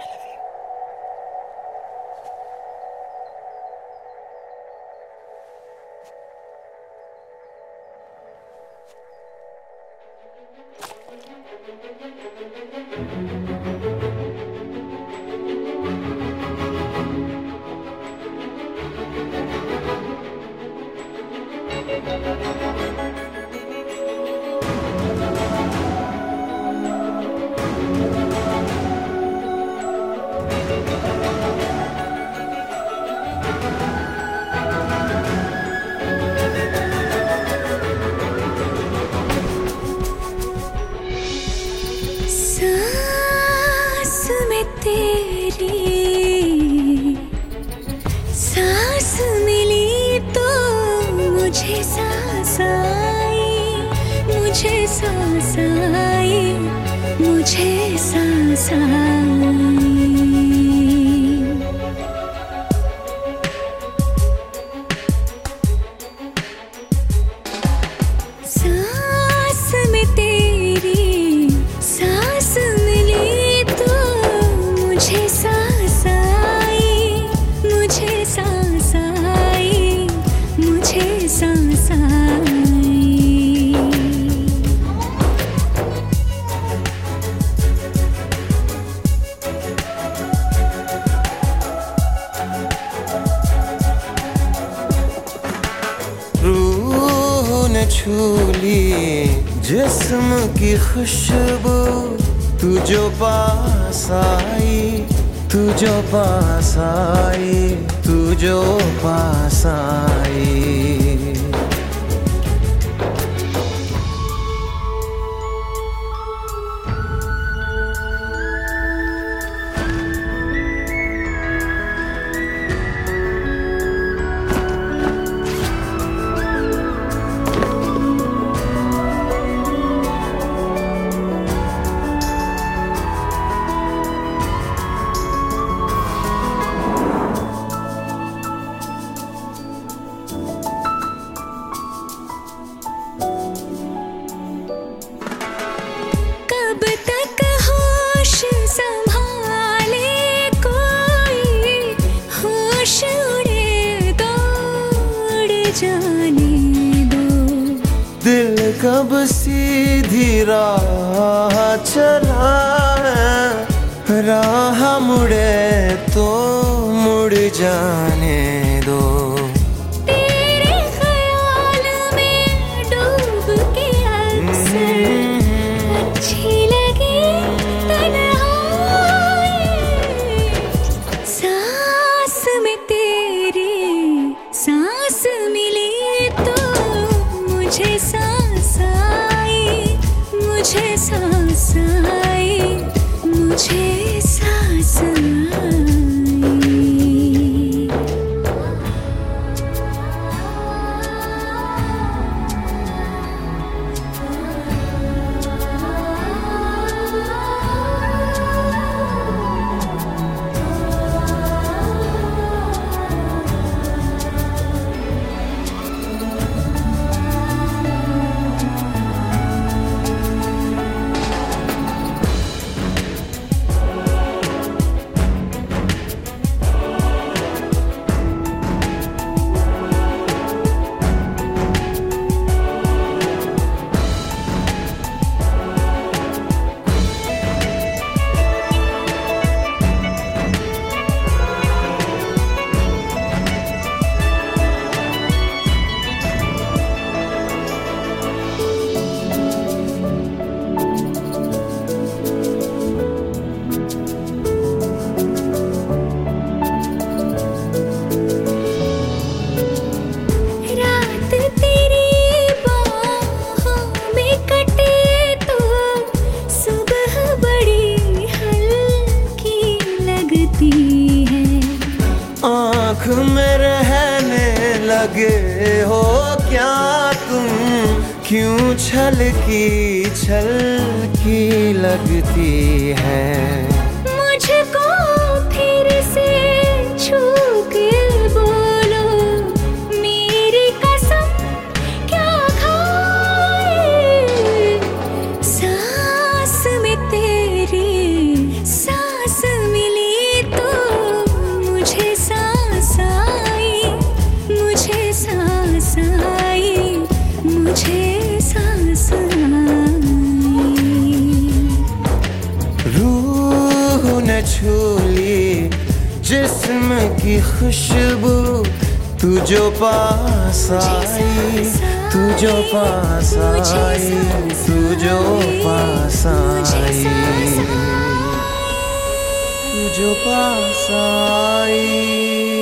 I love you. मुझे सांस आई मुझे सांस आई मुझे सांस छू ली जिस्म की खुशबू, तू जो पास आई, तू जो पास आई, तू जो पास आई। कब सीधी राह चला है? राह मुड़े तो मुड़ जाने मुझे सांस लगे हो क्या तुम? क्यों छल की छल की लगती है? की खुशबू तू जो पास आई, तू जो पास आई, तू जो पास आई, तू जो पास आई।